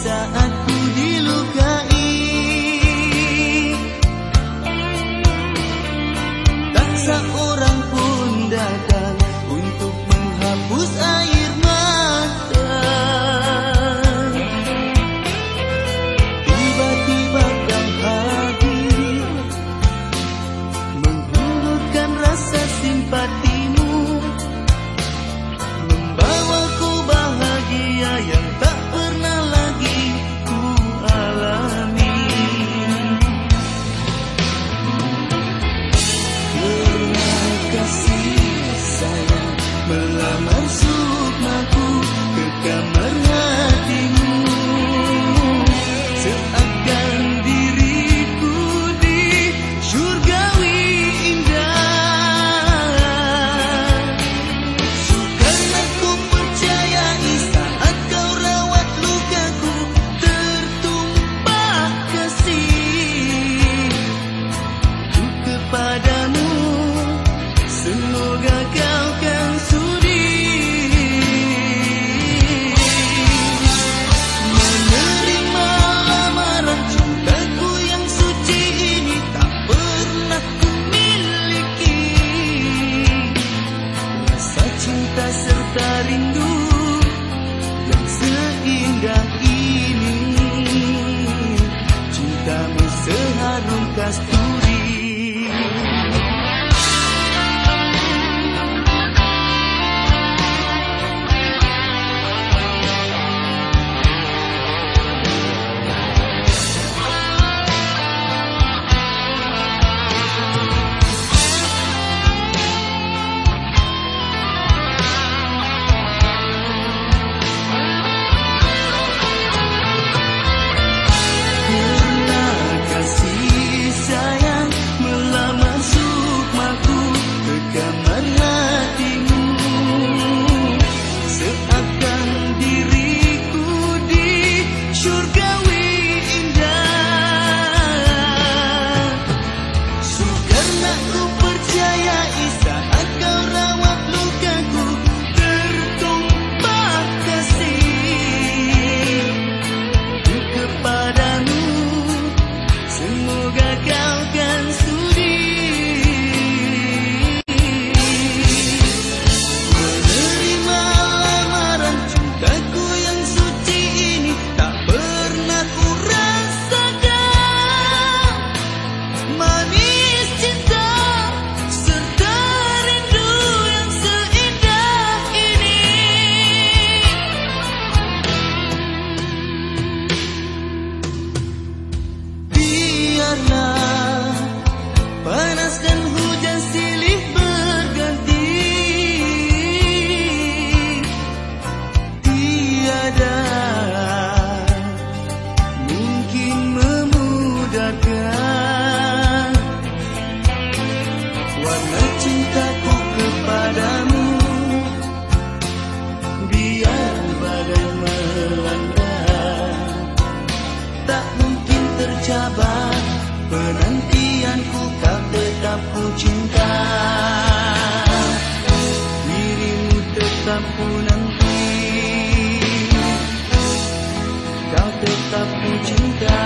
saat dilukai. Come on. digas tú. warna cintaku kepadamu. Biar badai melanda. Tak mungkin tercabar Penantianku kau tetap ku cinta. Dirimu tetap ku nanti. Kau tetap ku cinta.